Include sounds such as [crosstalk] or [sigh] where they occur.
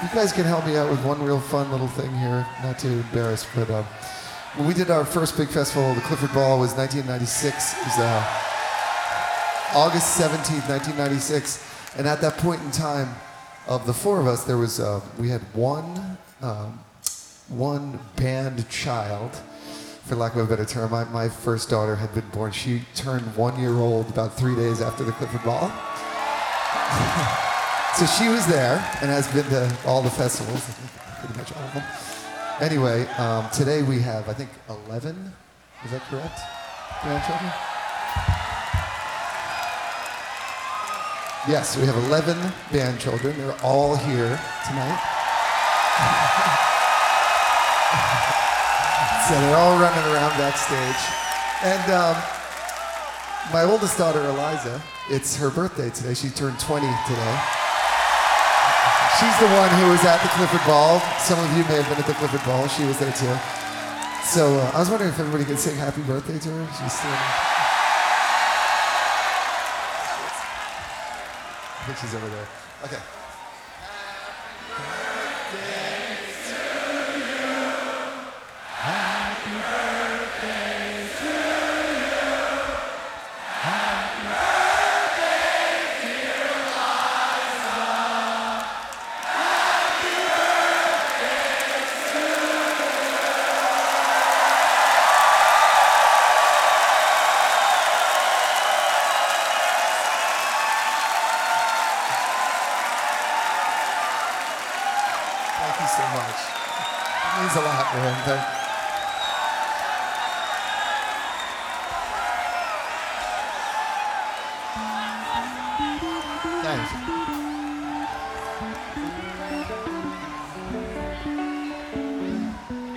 You guys can help me out with one real fun little thing here, not to embarrass, but um, when we did our first big festival, the Clifford Ball was 1996. It was uh, August 17th, 1996, and at that point in time, of the four of us, there was uh, we had one um, one band child, for lack of a better term. My first daughter had been born. She turned one year old about three days after the Clifford Ball. So she was there and has been to all the festivals, pretty much all of them. Anyway, um, today we have, I think, 11, is that correct? Grandchildren? Yes, we have 11 band children. They're all here tonight. [laughs] so they're all running around backstage. And um, my oldest daughter, Eliza, it's her birthday today. She turned 20 today. She's the one who was at the Clifford Ball. Some of you may have been at the Clifford Ball. She was there too. So uh, I was wondering if everybody could sing happy birthday to her. She's still. I think she's over there. Okay. Thank you so much. It means a lot, man. Thank you. Thanks.